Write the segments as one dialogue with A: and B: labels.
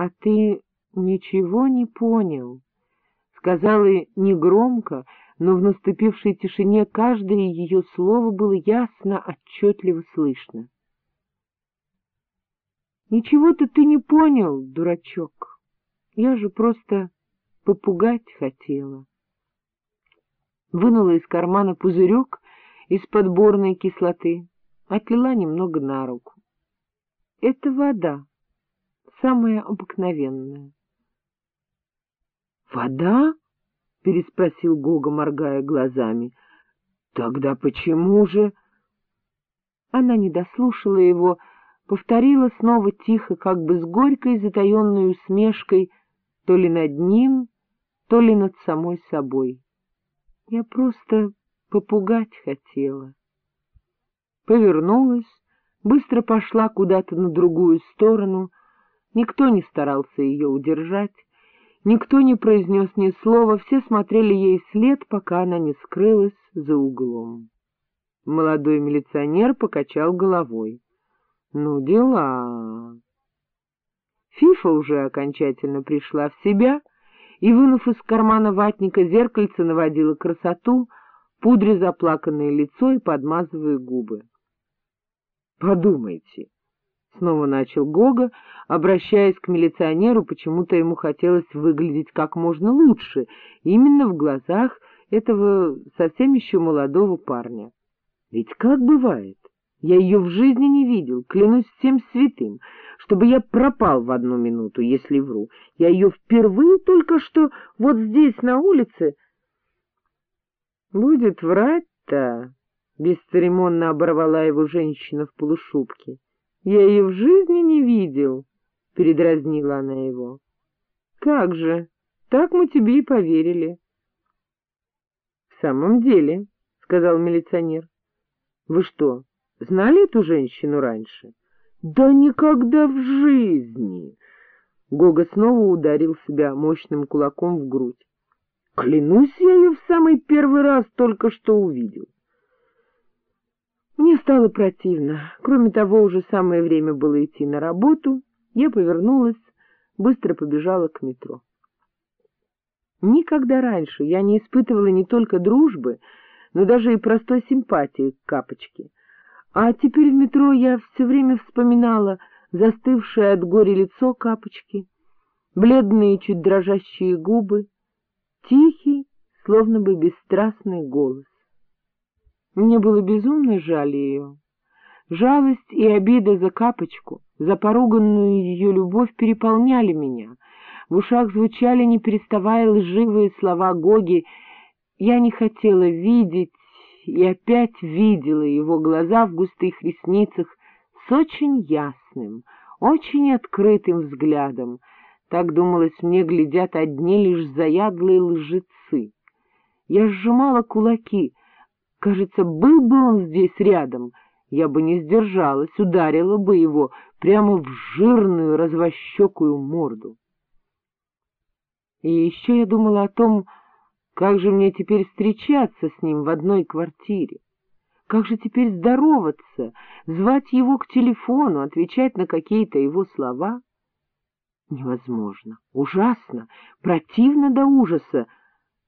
A: А ты ничего не понял, — сказала негромко, но в наступившей тишине каждое ее слово было ясно, отчетливо слышно. — Ничего-то ты не понял, дурачок. Я же просто попугать хотела. Вынула из кармана пузырек из подборной кислоты, отлила немного на руку. Это вода, самая обыкновенная. — Вода? — переспросил Гога, моргая глазами. — Тогда почему же... Она не дослушала его, повторила снова тихо, как бы с горькой затаенной усмешкой, то ли над ним, то ли над самой собой. Я просто попугать хотела. Повернулась, быстро пошла куда-то на другую сторону, никто не старался ее удержать, никто не произнес ни слова, все смотрели ей след, пока она не скрылась за углом. Молодой милиционер покачал головой. — Ну, дела. Фифа уже окончательно пришла в себя и, вынув из кармана ватника зеркальце, наводила красоту, пудре заплаканное лицо и подмазывая губы. — Подумайте, — снова начал Гога, обращаясь к милиционеру, почему-то ему хотелось выглядеть как можно лучше, именно в глазах этого совсем еще молодого парня. Ведь как бывает, я ее в жизни не видел, клянусь всем святым, чтобы я пропал в одну минуту, если вру. Я ее впервые только что вот здесь, на улице... — Будет врать-то, — бесцеремонно оборвала его женщина в полушубке. — Я ее в жизни не видел, — передразнила она его. — Как же, так мы тебе и поверили. — В самом деле, — сказал милиционер, — вы что, знали эту женщину раньше? — Да никогда в жизни! Гога снова ударил себя мощным кулаком в грудь. Клянусь, я ее в самый первый раз только что увидел. Стало противно. Кроме того, уже самое время было идти на работу. Я повернулась, быстро побежала к метро. Никогда раньше я не испытывала не только дружбы, но даже и простой симпатии к Капочке. А теперь в метро я все время вспоминала застывшее от горя лицо Капочки, бледные, чуть дрожащие губы, тихий, словно бы бесстрастный голос. Мне было безумно жаль ее. Жалость и обида за капочку, за поруганную ее любовь переполняли меня. В ушах звучали, не переставая, лживые слова Гоги. Я не хотела видеть и опять видела его глаза в густых ресницах с очень ясным, очень открытым взглядом. Так, думалось мне, глядят одни лишь заядлые лжецы. Я сжимала кулаки, Кажется, был бы он здесь рядом, я бы не сдержалась, ударила бы его прямо в жирную развощекую морду. И еще я думала о том, как же мне теперь встречаться с ним в одной квартире, как же теперь здороваться, звать его к телефону, отвечать на какие-то его слова. Невозможно, ужасно, противно до ужаса,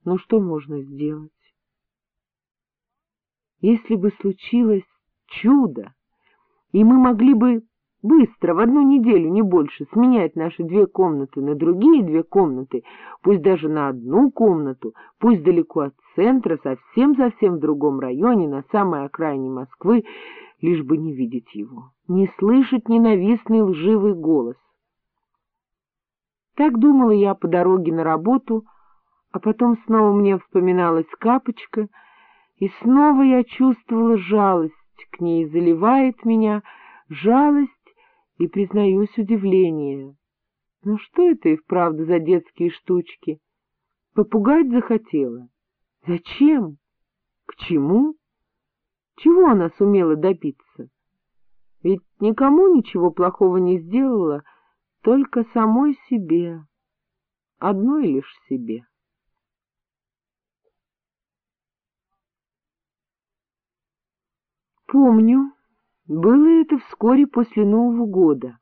A: но что можно сделать? Если бы случилось чудо, и мы могли бы быстро, в одну неделю, не больше, сменять наши две комнаты на другие две комнаты, пусть даже на одну комнату, пусть далеко от центра, совсем-совсем в другом районе, на самой окраине Москвы, лишь бы не видеть его, не слышать ненавистный лживый голос. Так думала я по дороге на работу, а потом снова мне вспоминалась капочка — и снова я чувствовала жалость к ней, заливает меня жалость и, признаюсь, удивление. Ну что это и вправду за детские штучки? Попугать захотела? Зачем? К чему? Чего она сумела добиться? Ведь никому ничего плохого не сделала, только самой себе, одной лишь себе. Помню, было это вскоре после Нового года.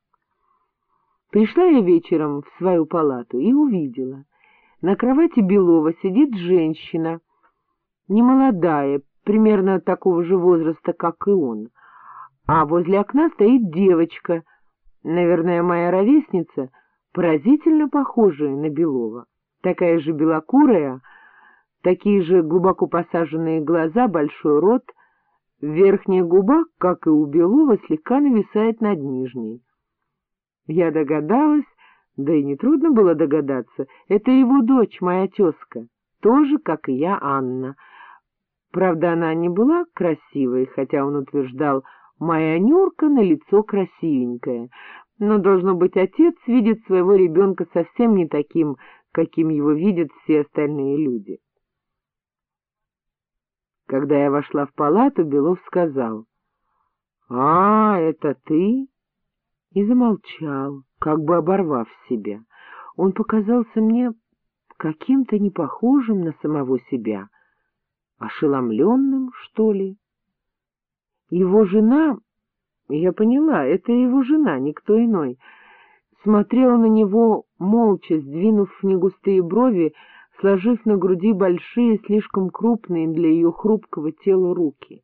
A: Пришла я вечером в свою палату и увидела. На кровати Белова сидит женщина, немолодая, примерно такого же возраста, как и он, а возле окна стоит девочка, наверное, моя ровесница, поразительно похожая на Белова, такая же белокурая, такие же глубоко посаженные глаза, большой рот, верхняя губа, как и у Белова, слегка нависает над нижней. Я догадалась, да и нетрудно было догадаться, это его дочь, моя тезка, тоже, как и я, Анна. Правда, она не была красивой, хотя он утверждал, моя Нюрка на лицо красивенькая, но, должно быть, отец видит своего ребенка совсем не таким, каким его видят все остальные люди. Когда я вошла в палату, Белов сказал, — А, это ты? И замолчал, как бы оборвав себя. Он показался мне каким-то непохожим на самого себя, ошеломленным, что ли. Его жена, я поняла, это его жена, никто иной, смотрела на него молча, сдвинув негустые брови, сложив на груди большие, слишком крупные для ее хрупкого тела руки.